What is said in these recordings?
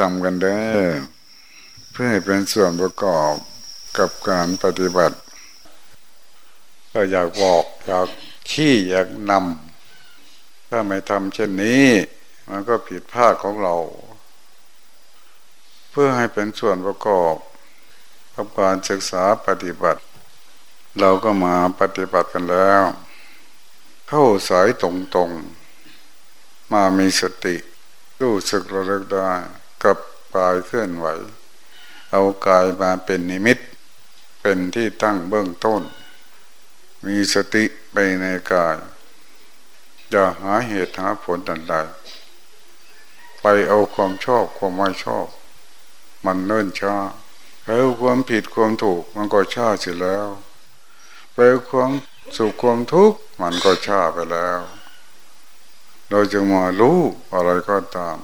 ทำกันได้เพื่อให้เป็นส่วนประกอบกับการปฏิบัติ ก็อยากบอกอยากขี้อยากนำถ้าไม่ทำเช่นนี้ มันก็ผิดพลาดของเรา เพื่อให้เป็นส่วนประกอบกับการศึกษาปฏิบัติ เราก็มาปฏิบัติกันแล้ว เข้าสายตรงๆ มามีสติรู้สึกระลึกได้ กับกายเคลื่อนไหว เอากายมาเป็นนิมิต เป็นที่ตั้งเบื้องต้น มีสติไปในกาย อย่าหาเหตุหาผลใดไปเอาความชอบความไม่ชอบ มันเนิ่นช้าไปเอาความผิดความถูกมันก็ช้าเสียแล้วไปเอาความสุขความทุกข์มันก็ช้าไปแล้ว เราจะมารู้อะไรก็ตาม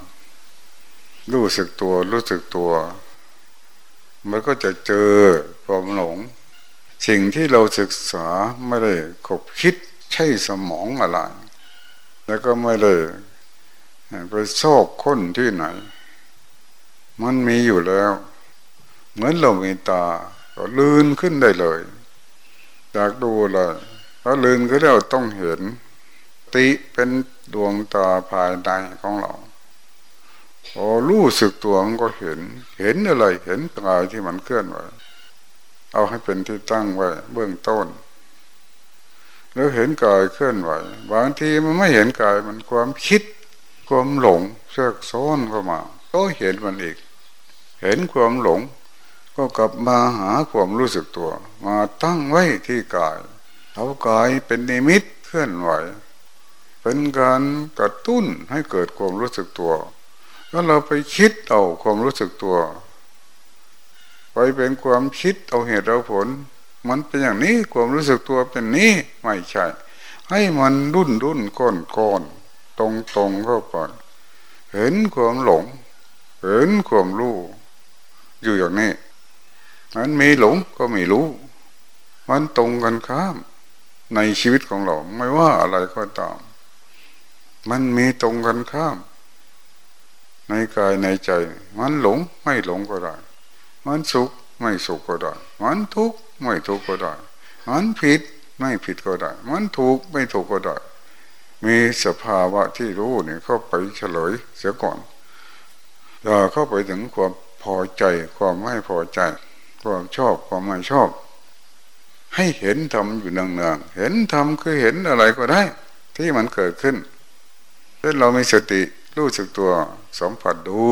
รู้สึกตัวรู้สึกตัว มันก็จะเจอความหลง สิ่งที่เราศึกษาไม่ได้ขบคิดใช่สมองอะไร แล้วก็ไม่ได้ไปโซกค้นที่ไหน มันมีอยู่แล้ว เหมือนเรามีตา ก็ลื่นขึ้นได้เลยจากดูเลยถ้าลื่นก็แล้วต้องเห็น ติเป็นดวงตาภายในของเรา พอรู้สึกตัวมันก็เห็น เห็นอะไร เห็นกายที่มันเคลื่อนไหวเอาให้เป็นที่ตั้งไว้เบื้องต้น แล้วเห็นกายเคลื่อนไหวบางทีมันไม่เห็นกายมันความคิด ความหลงเสือกซ้อนเข้ามาก็เห็นมันอีก เห็นความหลง ก็กลับมาหาความรู้สึกตัว มาตั้งไว้ที่กายเอากายเป็นนิมิตเคลื่อนไหว เป็นการกระตุ้นให้เกิดความรู้สึกตัว แล้วเราไปคิดเอาความรู้สึกตัว ไปเป็นความคิดเอาเหตุเอาผล มันเป็นอย่างนี้ความรู้สึกตัวเป็นนี้ไม่ใช่ ให้มันดุนดุนก้อนก้อนตรงตรงเข้าไปเห็นความหลง เห็นความรู้ อยู่อย่างนี้มันมีหลงก็ม่รู้ มันตรงกันข้าม ในชีวิตของเราไม่ว่าอะไรก็ตาม มันมีตรงกันข้าม ในกายในใจ มันหลงไม่หลงก็ได้ มันสุขไม่สุขก็ได้ มันทุกข์ไม่ทุกข์ก็ได้ มันผิดไม่ผิดก็ได้ มันถูกไม่ถูกก็ได้ มีสภาวะที่รู้เนี่ยเข้าไปเฉลยเสียก่อนอย่าเข้าไปถึงความพอใจความไม่พอใจ ความชอบความไม่ชอบ ให้เห็นธรรมอยู่เนืองๆเห็นธรรมคือเห็นอะไรก็ได้ ที่มันเกิดขึ้นเช่นเรามีสติ รู้สึกตัวสัมผัสดู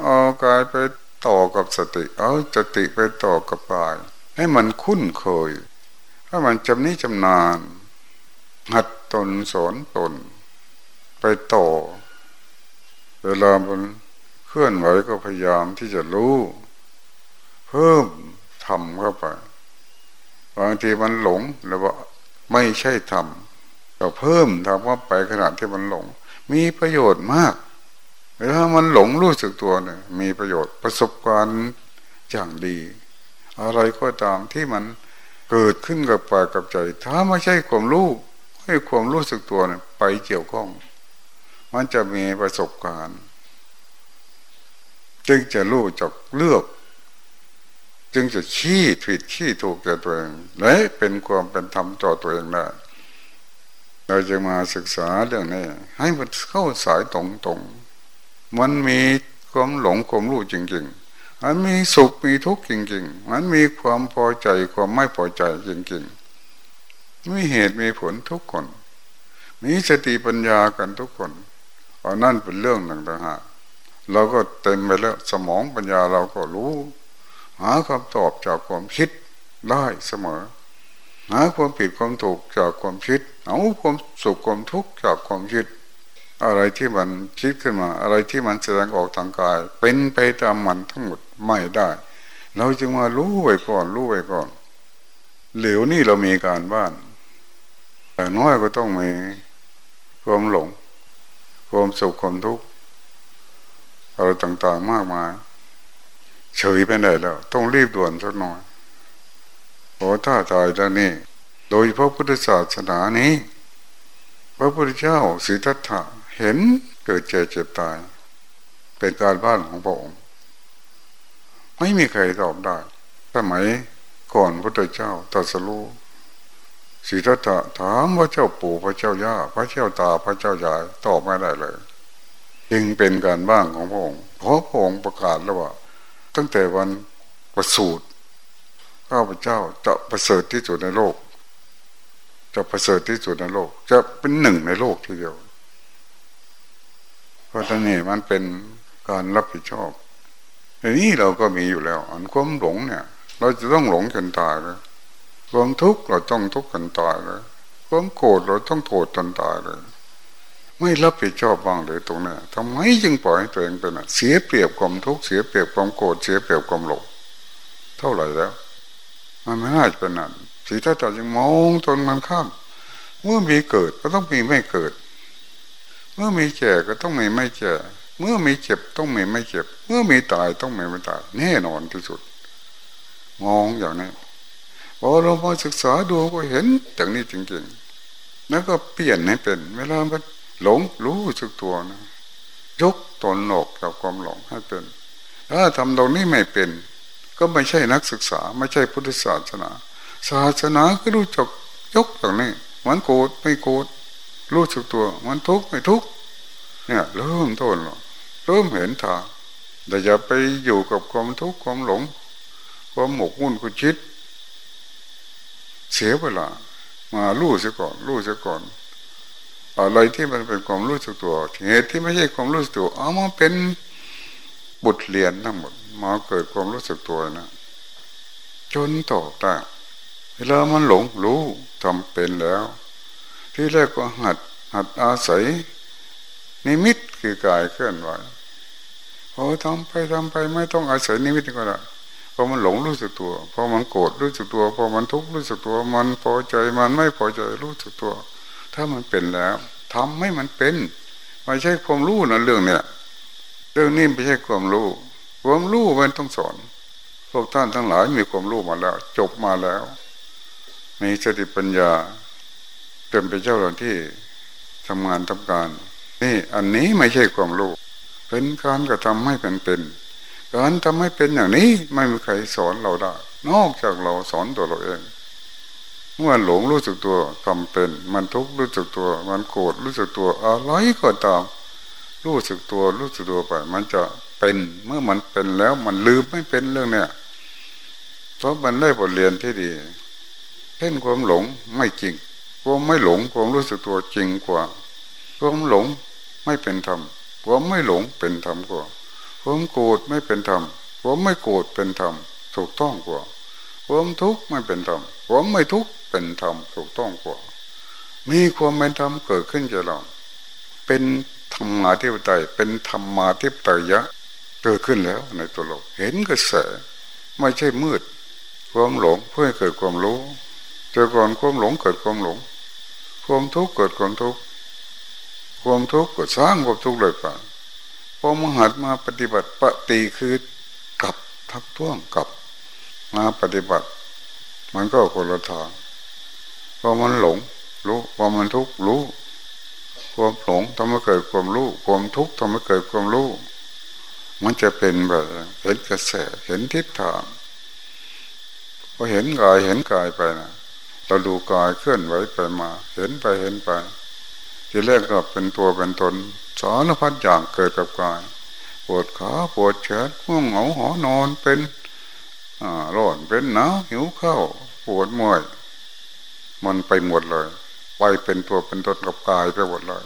เอากายไปต่อกับสติ เอาสติไปต่อกับกาย ให้มันคุ้นเคยถ้มันจำนี้จำนาน หัดตนสอนตน ไปต่อ เวลามันเคลื่อนไหวก็พยายามที่จะรู้ เพิ่มทำเข้าไปบางทีมันหลงแล้วว่าไม่ใช่ทำก็เพิ่มทำว่าไปขนาดที่มันหลง มีประโยชน์มากถ้ามันหลงรู้สึกตัวเนี่ยมีประโยชน์ประสบการณ์อย่างดี อะไรก็ตามที่มันเกิดขึ้นกับปากกับใจ ถ้าไม่ใช่ความรู้ให้ความรู้สึกตัวเนี่ยไปเกี่ยวข้อง มันจะมีประสบการณ์ จึงจะรู้จักเลือก จึงจะชี้ผิดชี้ถูกแก่ตัวเองและเป็นความเป็นธรรมต่อตัวเองได้ เราจะมาศึกษาเรื่องนี้ให้มันเข้าสายตรงๆมันมีความหลงความรู้จริง ๆ มันมีสุขมีทุกข์จริง ๆ มันมีความพอใจความไม่พอใจจริงๆมีเหตุมีผลทุกคน มีสติปัญญากันทุกคนเอานั่นเป็นเรื่องหนึ่งต่างหากเราก็เต็มไปแล้วสมองปัญญาเราก็รู้ หาคำตอบจากความคิดได้เสมอ หาความผิดความถูกจากความคิด เอาความสุขความทุกข์จากความคิด อะไรที่มันคิดขึ้นมา อะไรที่มันแสดงออกทางกาย เป็นไปตามมันทั้งหมดไม่ได้ เราจึงมารู้ไว้ก่อนรู้ไว้ก่อน เหลวนี่เรามีการบ้านแต่น้อยก็ต้องมีความหลง ความสุขความทุกข์อะไรต่างๆมากมายเฉยไปไหนแล้ว ต้องรีบด่วนสักหน่อย อถ้าตายแล้วนี่โดยพระพุทธศาสนานี้ พระพุทธเจ้าสิทธัตถะเห็นเกิดเจ็บเจ็บตาย เป็นการบ้านของพระองค์ไม่มีใครตอบได้สมัยก่อนพระเจ้าตรัสรู้สิทธัตถะถามพระเจ้าปู่พระเจ้าย่าพระเจ้าตาพระเจ้ายายตอบไม่ได้เลย จึงเป็นการบ้างของพระองค์เพราะพระองค์ประกาศแล้วว่า ตั้งแต่วันประสูติ ข้าพเจ้าจะประเสริฐที่สุดในโลก จะประเสริฐที่สุดในโลก จะเป็นหนึ่งในโลกทีเดียว เพราะฉะนั้นมันเป็นการรับผิดชอบในนี้เราก็มีอยู่แล้ว อันความหลงเนี่ย เราจะต้องหลงจนตายเลยความทุกข์เราต้องทุกข์จนตายเลยความโกรธเราต้องโกรธจนตายเลยไม่รับผิดชอบบ้างเลยตรงนี้ทำไมจึงปล่อยให้ตัวเองเป็นเสียเปรียบความทุกข์เสียเปรียบความโกรธเสียเปรียบความหลงเท่าไหร่แล้ว มันไม่น่าจะเป็นนั้นสีถ้าต่จึงมองจนมันข้าม เมื่อมีเกิดก็ต้องมีไม่เกิด เมื่อมีแก่ก็ต้องมีไม่แก่เมื่อมีเจ็บต้องมีไม่เจ็บ เมื่อมีตายต้องมีไม่ตายแน่นอนที่สุด มองอย่างนี้พอเรามาศึกษาดูก็เห็นอย่างนี้จริงๆแล้วก็เปลี่ยนให้เป็น เวลามันหลงรู้สึกตัวนะยกตนออกจากความหลงให้เป็นถ้าทำตรงนี้ไม่เป็น ก็ไม่ใช่นักศึกษา ไม่ใช่พุทธศาสนา ศาสนาก็รู้จักยกอย่างนี้มันโกรธไม่โกรธรู้สึกตัว มันทุกข์ไม่ทุกข์เนี่ยเริ่มต้นหรอเริ่มเห็นทางแต่อย่าไปอยู่กับความทุกข์ความหลง ความหมกมุ่นกุชิด เสียเวลา มาลู่เสียก่อนลู่เสียก่อน อะไรที่มันเป็นความรู้สึกตัวเหตุที่ไม่ใช่ความรู้สึกตัว เอามาเป็นบทเรียนทั้งหมด มาเกิดความรู้สึกตัวนะจนต่อได้เวลามันหลงรู้ทำเป็นแล้ว ที่แรกก็หัดหัดอาศัย นิมิตคือกายเคลื่อนไหวพอทำไปทำไปไม่ต้องอาศัยนิมิตก็ได้พอมันหลงรู้สึกตัวพอมันโกรธรู้สึกตัวพอมันทุกข์รู้สึกตัว มันพอใจมันไม่พอใจรู้สึกตัว ถ้ามันเป็นแล้วทำให้มันเป็นไม่ใช่ความรู้นะเรื่องเนี้ยเรื่องนี้ไม่ใช่ความรู้ ความรู้มันต้องสอนพวกท่านทั้งหลายมีความรู้มาแล้ว จบมาแล้ว มีสติปัญญาเป็นไปเจ้าหน้าที่ทำงานทำการ นี่อันนี้ไม่ใช่ความรู้เป็นการกระทำให้เป็นเป็นการทำให้เป็นอย่างนี้ไม่มีใครสอนเราได้ นอกจากเราสอนตัวเราเอง เมื่อหลงรู้สึกตัวทำเป็น มันทุกข์รู้สึกตัว มันโกรธรู้สึกตัวอะไรก็ตามรู้สึกตัวรู้สึกตัวไป มันจะ เป็น เมื่อมันเป็นแล้วมันลืมไม่เป็นเรื่องเนี้ยเพราะมันได้บทเรียนที่ดีเช่นความหลงไม่จริงความไม่หลงความรู้สึกตัวจริงกว่าความหลงไม่เป็นธรรมความไม่หลงเป็นธรรมกว่าความโกรธไม่เป็นธรรมความไม่โกรธเป็นธรรมถูกต้องกว่าความทุกข์ไม่เป็นธรรมความไม่ทุกข์เป็นธรรมถูกต้องกว่ามีความเป็นธรรมเกิดขึ้นจากเรา เป็นธรรมาธิปไตยเป็นธรรมาธิปไตยะ เกิดขึ้นแล้วในตัวเราเห็นกระแสไม่ใช่มืด ความหลงเพื่อให้เกิดความรู้เจอก่อนความหลงเกิดความหลง ความทุกข์เกิดความทุกข์ความทุกข์ก็สร้างความทุกข์เลยป่ะพอมหัดมาปฏิบัติปฏิคือกลับทักท้วงกลับมาปฏิบัติ มันก็คนละทางพอมันหลงรู้พอมันทุกข์รู้ ความหลงทำให้เกิดความรู้ ความทุกข์ทำให้เกิดความรู้ มันจะเป็นแบบเห็นกระแสเห็นทิศทางพอเห็นกายเห็นกายไปนะเราดูกายเคลื่อนไหวไปมา เห็นไปเห็นไป ทีแรกก็เป็นตัวเป็นตนสารพัดอย่างเกิดกับกายปวดขาปวดแขนง่วงเหงาหอนอนเป็นร้อนเป็นหนาวหิวข้าวปวดเมื่อยมันไปหมดเลย ไปเป็นตัวเป็นตนกับกายไปหมดเลย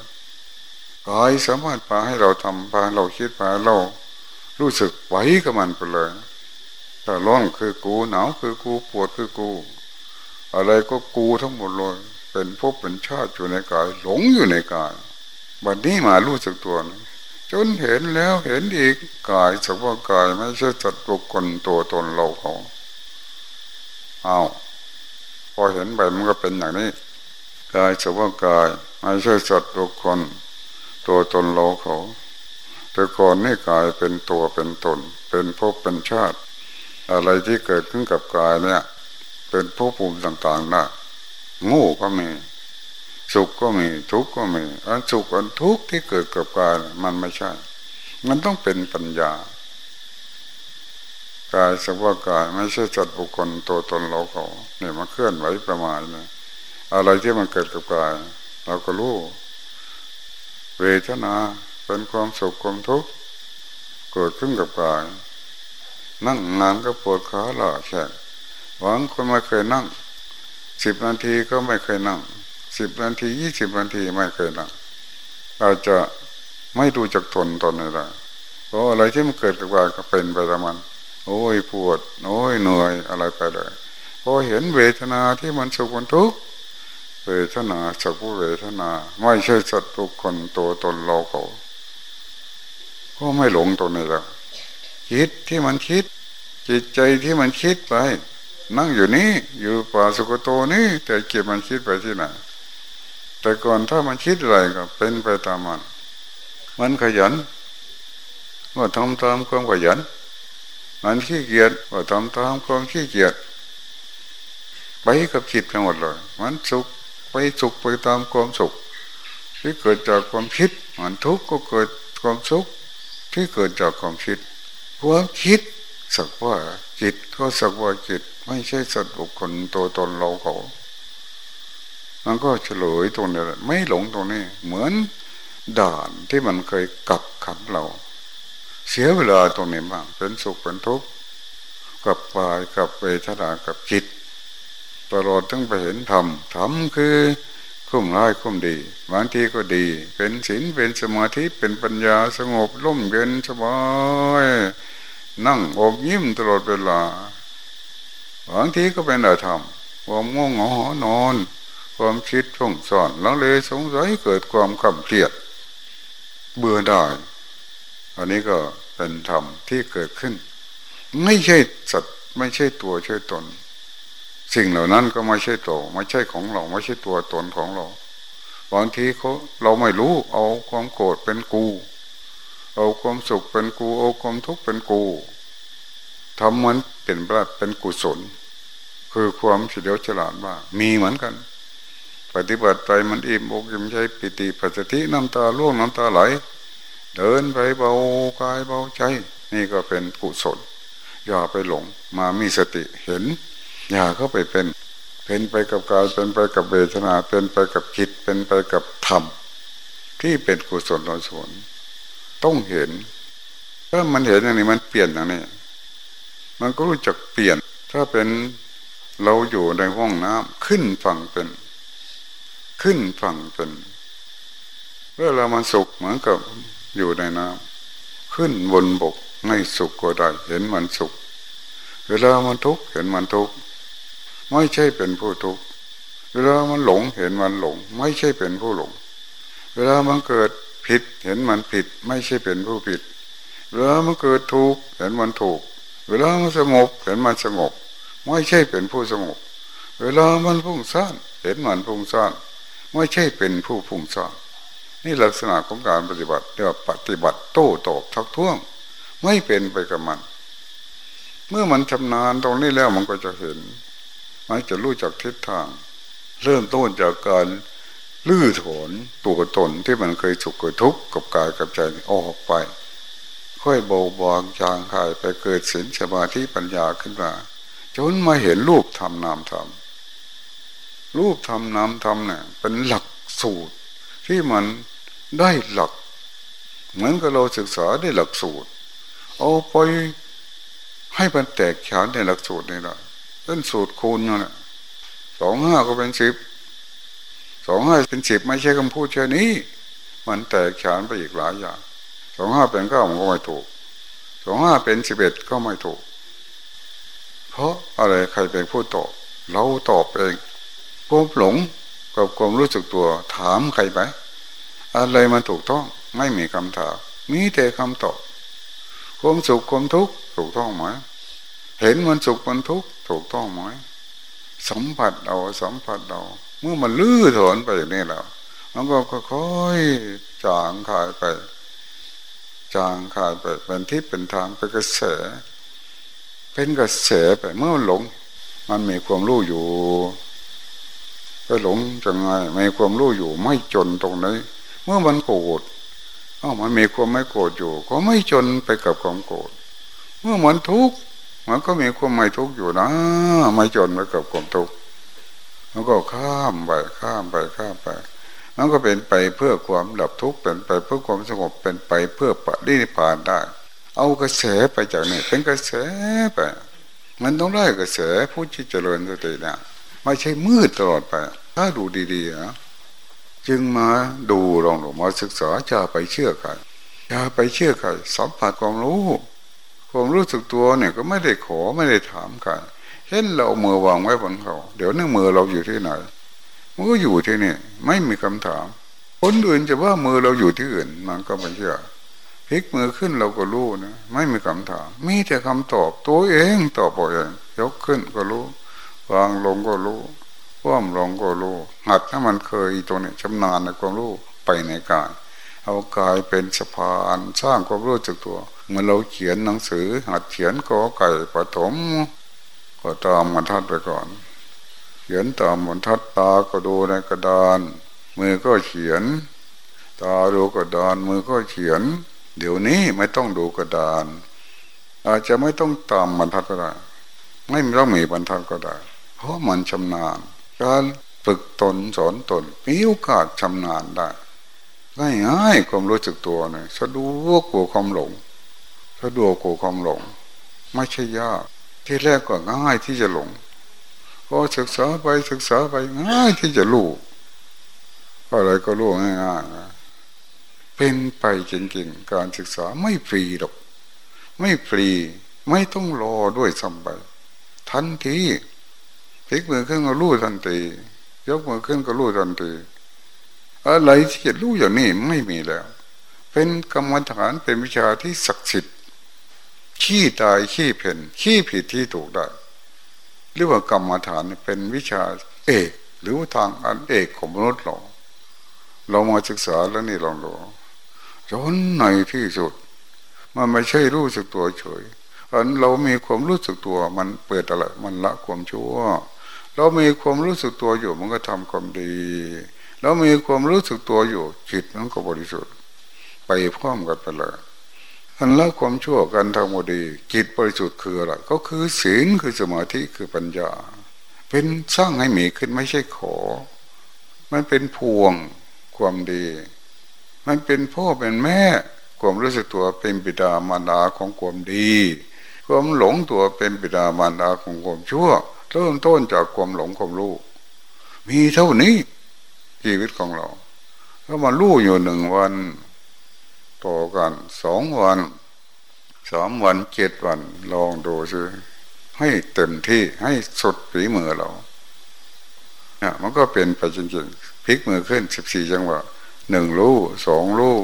กายสามารถพาให้เราทำพาเราคิดพาเรา รู้สึกไหวกับมันไปเลยถ้าร้อนคือกูหนาวคือกูปวดคือกู อะไรก็กูทั้งหมดเลยเป็นภพเป็นชาติอยู่ในกาย หลงอยู่ในกายวันนี้มารู้สึกตัวนะจนเห็นแล้วเห็นอีกกายสักว่ากายไม่ใช่จัดบุคคลตัวตนเราเขาเอาพอเห็นไปมันก็เป็นอย่างนี้กายสักว่ากายไม่ใช่จัดบุคคลตัวตนเราเขา แต่ก่อนนี่กายเป็นตัวเป็นตน เป็นภพเป็นชาติ อะไรที่เกิดขึ้นกับกายเนี่ย เป็นภพภูมิต่างๆนะงูก็มี สุขก็มีทุกข์ก็มีอันสุขอันทุกข์ที่เกิดกับกายมันไม่ใช่ มันต้องเป็นปัญญากายสักว่ากายไม่ใช่จัดบุคคลตัวตนเราเขาเนี่ยมาเคลื่อนไหวประมาณเนี่ยอะไรที่มันเกิดกับกาย เราก็รู้เวทนา เป็นความสุขความทุกข์เกิดขึ้นกับกาย นั่งนานก็ปวดขาหล่อแขนหวังคนไม่เคยนั่งสิบนาทีก็ไม่เคยนั่งสิบนาทียี่สิบนาทีไม่เคยนั่งเราจะไม่ดูจักทนตนอะไรเพราะอะไรที่มันเกิดกับกายก็เป็นไปตามมัน โอ้ยปวด โอ้ยเหนื่อยอะไรไปเลยพอเห็นเวทนาที่มันสุขมันทุกข์เวทนาสักเวทนา ไม่ใช่สัตว์ทุกคนตัวตนเราเขา ก็ไม่หลงตัวนี้แล้วคิดที่มันคิด จิตใจที่มันคิดไป นั่งอยู่นี่อยู่ป่าสุกโตนี่แต่เก็บมันคิดไปที่ไหนแต่ก่อนถ้ามันคิดอะไรก็เป็นไปตามมัน มันขยันก็ทำตามความขยัน มันขี้เกียจก็ทำตามความขี้เกียจไปกับคิดไปหมดเลย มันสุขไปสุขไปตามความสุขที่เกิดจากความคิดมันทุกข์ก็เกิดความสุข ที่เกิดจากความคิดความคิดสักว่าจิตก็สักว่าจิตไม่ใช่สัตว์บุคคลตัวตนเราเขามันก็เฉลยตรงนี้ไม่หลงตรงนี้ เหมือนด่านที่มันเคยกักขังเรา เสียเวลาตรงนี้บ้างเป็นสุขเป็นทุกข์กับกายกับเวทนากับจิตตลอดทั้งไปเห็นธรรมธรรมคือ คุ้มร้ายคุ้มดีบางทีก็ดี เป็นศีลเป็นสมาธิเป็นปัญญาสงบร่มเย็นสบายนั่งอบยิ้มตลอดเวลาบางทีก็เป็นอธรรมความง่วงหงานอน ความคิดท่องสอนแล้วเลยสงสัยเกิดความขำเกลียด เบื่อได้อันนี้ก็เป็นธรรมที่เกิดขึ้น ไม่ใช่สัตว์ไม่ใช่ตัวใช่ตน สิ่งเหล่านั้นก็ไม่ใช่ตัวไม่ใช่ของเราไม่ใช่ตัวตนของเราบางทีเขาเราไม่รู้ เอาความโกรธเป็นกู เอาความสุขเป็นกู เอาความทุกข์เป็นกูทำเหมือนเป็นพระเป็นกุศล คือความเฉลียวฉลาดว่า มีเหมือนกัน ปฏิบัติไปมันอิ่มอกอิ่มใจปิติปัสสติน้ำตาล่วงน้ำตาไหล เดินไปเบากายเบาใจ นี่ก็เป็นกุศล อย่าไปหลงมามีสติเห็น อย่าเข้าไปเป็นเป็นไปกับกายเป็นไปกับเวทนา เป็นไปกับจิตเป็นไปกับธรรม ที่เป็นกุศลลสวนต้องเห็นถ้ามันเห็นอย่างนี้มันเปลี่ยนอย่างนี้ มันก็รู้จักเปลี่ยน ถ้าเป็นเราอยู่ในห้องน้ำขึ้นฝั่งเป็น ขึ้นฝั่งเป็นเมื่อเรามันสุขเหมือนกับอยู่ในน้ำขึ้นบนบกไม่สุขก็ได้ เห็นมันสุข เวลามันทุกข์เห็นมันทุกข์ ไม่ใช่เป็นผู้ทุกข์เวลามันหลงเห็นมันหลง ไม่ใช่เป็นผู้หลง เวลามันเกิดผิดเห็นมันผิด ไม่ใช่เป็นผู้ผิด เวลามันเกิดถูกเห็นมันถูก เวลามันสงบเห็นมันสงบ ไม่ใช่เป็นผู้สงบ เวลามันพุ่งซ่านเห็นมันพุ่งซ่านไม่ใช่เป็นผู้พุ่งซ่านนี่ลักษณะของการปฏิบัติเรียกว่าปฏิบัติโต้ตอบทักท้วง ไม่เป็นไปกับมัน เมื่อมันชำนาญตรงนี้แล้วมันก็จะเห็น มันจะรู้จักทิศทาง เริ่มต้นจากการลื้อถอนตัวตนที่มันเคยสุขเคยทุกข์กับกายกับใจออกไป ค่อยเบาบางจางหายไปเกิดสินสมาธิปัญญาขึ้นมาจนมาเห็นรูปธรรมนามธรรมรูปธรรมนามธรรมเนี่ยเป็นหลักสูตร ที่มันได้หลัก เหมือนกับเราศึกษาได้หลักสูตร เอาไปให้มันแตกฉานในหลักสูตรนี่แหละ เป็นสูตรคูณนั่นแหละสองห้าก็เป็นสิบสองห้าเป็นสิบไม่ใช่คำพูดแค่นี้ มันแตกฉานไปอีกหลายอย่างสองห้าเป็นเก้ามันก็ไม่ถูกสองห้าเป็นสิบเอ็ดก็ไม่ถูก เพราะอะไรใครเป็นผู้ตอบเราตอบเองความหลงกับความรู้สึกตัวถามใครไป อะไรมันถูกต้องไม่มีคำถามมีแต่คำตอบความสุขความทุกข์ถูกต้องไหม เห็นมันสุขมันทุกข์ถูกต้องไหมสัมผัสเอาสัมผัสเอาเมื่อมันลื้อถอนไปอย่างนี้แล้วมันก็ค่อยๆจางคายไป จางคายไปเป็นที่เป็นทางเป็นกระแส เป็นกระแสไปเมื่อมันหลง มันมีความรู้อยู่ไปหลงจังไงมีความรู้อยู่ไม่จนตรงนี้เมื่อมันโกรธอ้ามันมีความไม่โกรธอยู่ ก็ไม่จนไปกับความโกรธเมื่อมันทุกข์ มันก็มีความไม่ทุกข์อยู่นะไม่จนไปกับความทุกข์มันก็ข้ามไปข้ามไปข้ามไปมันก็เป็นไปเพื่อความดับทุกข์เป็นไปเพื่อความสงบเป็นไปเพื่อปฏินิพพานได้ เอากระแสไปจากนี่เป็นกระแสไป มันต้องได้กระแสผู้ที่เจริญสติเนี่ยไม่ใช่มืดตลอดไป ถ้าดูดีๆนะจึงมาดูลองดูมาศึกษาจะไปเชื่อใครอย่าไปเชื่อใครสัมผัสความรู้ ความรู้สึกตัวเนี่ยก็ไม่ได้ขอไม่ได้ถามใครเห็นเราเมือวางไว้บนเขาเดี๋ยวนั่งมือเราอยู่ที่ไหนมันก็อยู่ที่นี่ ไม่มีคำถาม คนอื่นจะว่ามือเราอยู่ที่อื่น มันก็ไม่เชื่อพลิกมือขึ้นเราก็รู้นะไม่มีคำถาม มีแต่คำตอบตัวเองตอบเองยกขึ้นก็รู้วางลงก็รู้ว่มลงก็รู้หัดถ้ามันเคยตรงนี้ชำนาญในความรู้ไปในกายเอากายเป็นสะพานสร้างความรู้จักตัว เมื่อเราเขียนหนังสือหัดเขียนกอไก่ปฐมก็ตามมันทัดไปก่อน เขียนตามบรรทัดตาก็ดูในกระดาน มือก็เขียน ตาดูกระดาน มือก็เขียน เดี๋ยวนี้ไม่ต้องดูกระดาน อาจจะไม่ต้องตามบรรทัดก็ได้ ไม่ต้องมีบรรทัดก็ได้ เพราะมันชำนาญ การฝึกตนสอนตนมีโอกาสชำนาญได้ง่ายๆความรู้สึกตัวเนี่ยสะดวกกว่าความหลง สะดวกกว่าความหลง ไม่ใช่ยาก ที่แรกก็ง่ายที่จะหลงก็ศึกษาไปศึกษาไปง่ายที่จะรู้อะไรก็รู้ง่ายๆเป็นไปจริงๆการศึกษาไม่ฟรีหรอก ไม่ฟรีไม่ต้องรอด้วยซ้ำไปทันทีพลิกมือขึ้นก็รู้ทันทียกมือขึ้นก็รู้ทันทีอะไรที่จะรู้อย่างนี้ไม่มีแล้ว เป็นกรรมฐานเป็นวิชาที่ศักดิ์สิทธิ์ ขี้ตายขี้เพ่นขี้ผิดที่ถูกได้หรือว่ากรรมฐานเป็นวิชาเอกหรือทางอันเอกของมนุษย์เราเรามาศึกษาแล้วนี่ลองดูจนในที่สุด มันไม่ใช่รู้สึกตัวเฉยอันเรามีความรู้สึกตัวมันเปิดอะไรมันละความชั่ว เรามีความรู้สึกตัวอยู่มันก็ทำความดี เรามีความรู้สึกตัวอยู่จิตมันก็บริสุทธิ์ ไปพร้อมกันไปเลย อันละความชั่วกันทำดีจิตบริสุทธิ์คืออะไรก็คือศีลคือสมาธิคือปัญญา เป็นสร้างให้มีขึ้นไม่ใช่ขอ มันเป็นพวงความดี มันเป็นพ่อเป็นแม่ ความรู้สึกตัวเป็นบิดามารดาของความดี ความหลงตัวเป็นบิดามารดาของความชั่วเริ่มต้นจากความหลงความรู้มีเท่านี้ชีวิตของเรา ก็มาลู่อยู่หนึ่งวัน ต่อกันสองวันสามวันเจ็ดวันลองดูซิให้เต็มที่ให้สุดฝีมือเราเนี่ยมันก็เป็นไปจริงๆพลิกมือขึ้นสิบสี่จังหวะหนึ่งลู่สองลู่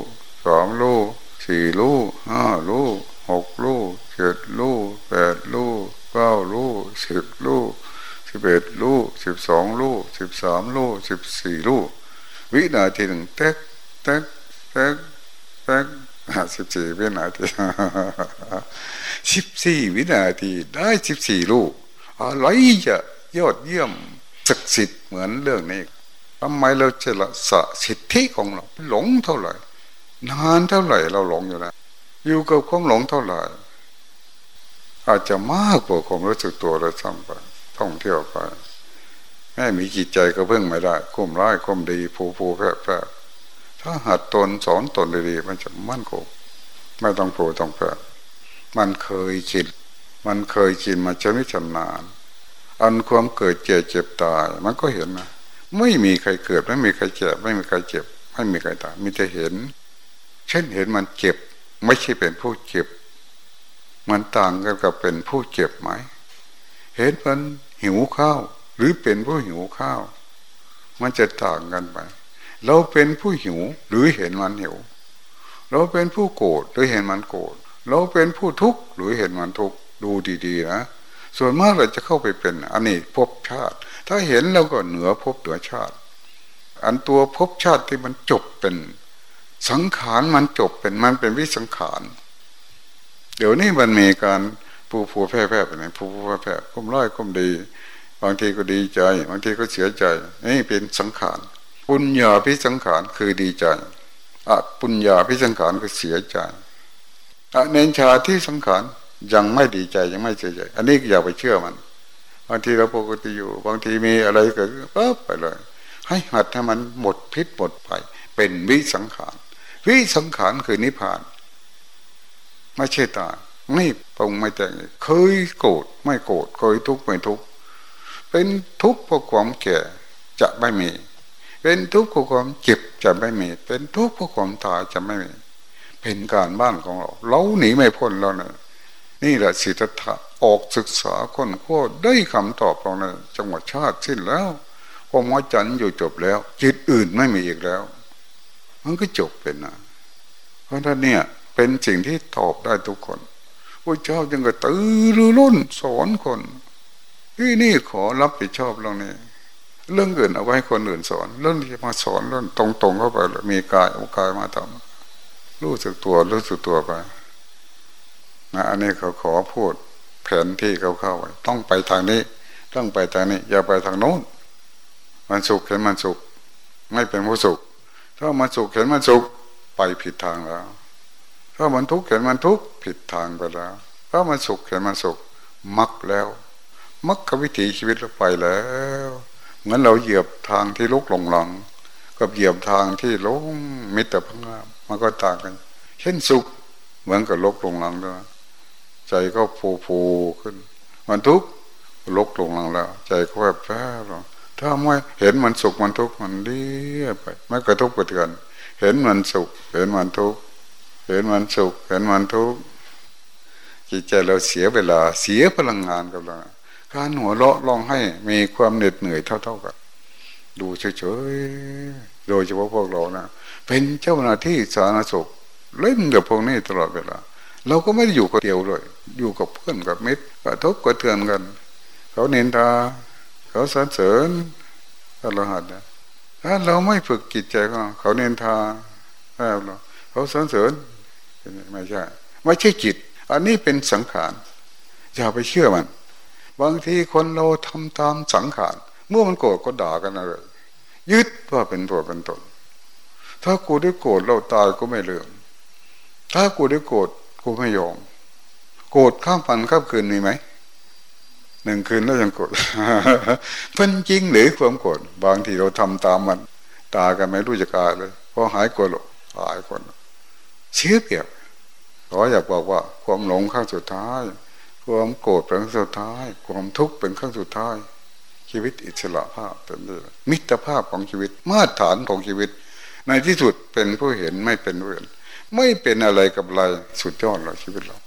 สามลู่สี่ลู่ห้าลู่หกลู่เจ็ดลู่แปดลู่เก้าลู่สิบลู่สิบเอ็ดลู่สิบสองลู่สิบสามลู่สิบสี่ลู่วินาทีหนึ่งเต๊กเต๊กเต๊ก สักสิบสี่วินาทีสิบสี่วินาทีได้สิบสี่ลูกอะไรจะยอดเยี่ยมศักดิ์สิทธิ์เหมือนเรื่องนี้ทำไมเราจะละสะสิทธิของเราหลงเท่าไหร่ นานเท่าไหร่เราหลงอยู่แล้วอยู่กับความหลงเท่าไหร่ อาจจะมากกว่าความรู้สึกตัวเราซ้ำไปท่องเที่ยวไปแม่มีจิตใจก็เพิ่งไม่ได้คุ้มร้ายคุ้มดีผูผูแพร่แพร่ ถ้าหัดตนสอนตนดีๆมันจะมั่นคงไม่ต้องโผล่ต้องแปรมันเคยชินมันเคยชินมาจะไม่ชำนาญอันความเกิดเจ็บเจ็บตาย มันก็เห็นนะไม่มีใครเกิดไม่มีใครเจ็บ ไม่มีใครเจ็บ ไม่มีใครตายมีแต่เห็น เช่นเห็นมันเจ็บ ไม่ใช่เป็นผู้เจ็บ มันต่างกันกับเป็นผู้เจ็บไหม เห็นมันหิวข้าว หรือเป็นผู้หิวข้าว มันจะต่างกันไป เราเป็นผู้หิวหรือเห็นมันหิว เราเป็นผู้โกรธหรือเห็นมันโกรธ เราเป็นผู้ทุกข์หรือเห็นมันทุกข์ดูดีๆนะ ส่วนมากเราจะเข้าไปเป็นอันนี้ภพชาติ ถ้าเห็นเราก็เหนือภพเหนือชาติ อันตัวภพชาติที่มันจบเป็น สังขารมันจบเป็นมันเป็นวิสังขารเดี๋ยวนี้มันมีการผู้ผู้แพ้แพ้ไปไหนผู้ผู้แพ้แพ้ก้มร้อยก้มดี บางทีก็ดีใจ บางทีก็เสียใจนี่เป็นสังขาร ปุญญาพิสังขารคือดีใจอะปุญญาพิสังขารก็เสียใจอะเนนชาที่สังขารยังไม่ดีใจยังไม่เสียใจ อันนี้อย่าไปเชื่อมันบางทีเราปกติอยู่ บางทีมีอะไรเกิดปั๊บไปเลย ให้หัดให้มันหมดพิษหมดไปเป็นวิสังขารวิสังขารคือนิพพาน ไม่ใช่ตาไม่ปรงไม่แต่งเคยโกรธไม่โกรธเคยทุกข์ไม่ทุกข์เป็นทุกข์เพราะความแก่จะไม่มี เป็นทุกข์เพราะความเจ็บจะไม่มี เป็นทุกข์เพราะความตายจะไม่มี เป็นการบ้านของเรา เราหนีไม่พ้นแล้วเนี่ยนี่แหละสิทธัตถะออกศึกษาคนโคตรได้คำตอบเราในจังหวัดชาติสิ้นแล้วพอมจันอยู่จบแล้ว จิตอื่นไม่มีอีกแล้ว มันก็จบเป็นนะเพราะท่านเนี่ยเป็นสิ่งที่ตอบได้ทุกคนพระเจ้าจึงก็ตื่นรุ่นสอนคนที่นี่ขอรับผิดชอบเรื่องนี้ เรื่องอื่นเอาไว้คนอื่นสอน เรื่องที่มาสอนเรื่องตรงๆเข้าไปมีกายเอากายมาทำรู้สึกตัวรู้สึกตัวไปนะอันนี้เขาขอพูดแผนที่เขาเข้าไว้ต้องไปทางนี้ ต้องไปทางนี้ อย่าไปทางโน้น มันสุขเห็นมันสุข ไม่เป็นผู้สุข ถ้ามันสุขเห็นมันสุขไปผิดทางแล้ว ถ้ามันทุกข์เห็นมันทุกข์ผิดทางไปแล้ว ถ้ามันสุขเห็นมันสุข มักแล้ว มักกับวิถีชีวิตเราไปแล้ว เหมือนเราเหยียบทางที่ลุกลงหลังกับเหยียบทางที่ลงมิตรพังงามมันก็ต่างกัน เช่นสุขเหมือนกับลกลงหลังด้วยใจก็ฟูฟูขึ้น มันทุกข์ลกลงหลังแล้ว ใจก็แวบแวบถ้าไม่เห็นมันสุขมันทุกข์มันเรียบไปไม่กระทบกระเทือน เห็นมันสุข เห็นมันทุกข์เห็นมันสุข เห็นมันทุกข์จิตใจเราเสียเวลาเสียพลังงานกับเรา การหัวเราะร้องให้มีความเหน็ดเหนื่อยเท่า ๆกันดูเฉยๆโดยเฉพาะพวกเรานะเป็นเจ้าหน้าที่สาธารณสุขเล่นกับพวกนี้ตลอดเวลาเราก็ไม่ได้อยู่คนเดียวเลยอยู่กับเพื่อนกับมิตรกระทบกระเทือนกัน เขาเนินทาเขาสรรเสริญอรหัสถ้าเราไม่ฝึกจิตใจเขาเขาเนินทาเราเขาสรรเสริญไม่ใช่ไม่ใช่จิต อันนี้เป็นสังขารอย่าไปเชื่อมัน บางทีคนเราทำตามสังขาร เมื่อมันโกรธก็ด่ากันอะไรยึดว่าเป็นตัวเป็นตน ถ้ากูได้โกรธเราตายก็ไม่เลืองถ้ากูได้โกรธกูไม่ยอม โกรธข้ามฝันข้ามคืนมีไหมหนึ่งคืนแล้วยังโกรธเป็นจริงหรือความโกรธบางทีเราทำตามมัน ตากันไม่รู้จักการเลยพอหายโกรธหายคนเชื่อเปียบขออยากบอกว่าความหลงขั้งสุดท้าย ความโกรธเป็นขั้งสุดท้าย ความทุกข์เป็นขั้งสุดท้าย ชีวิตอิสระภาพเป็นเรื่องมิตรภาพของชีวิต มาตรฐานของชีวิต ในที่สุดเป็นผู้เห็นไม่เป็นผู้เห็น ไม่เป็นอะไรกับอะไรสุดยอดเลยชีวิตเรา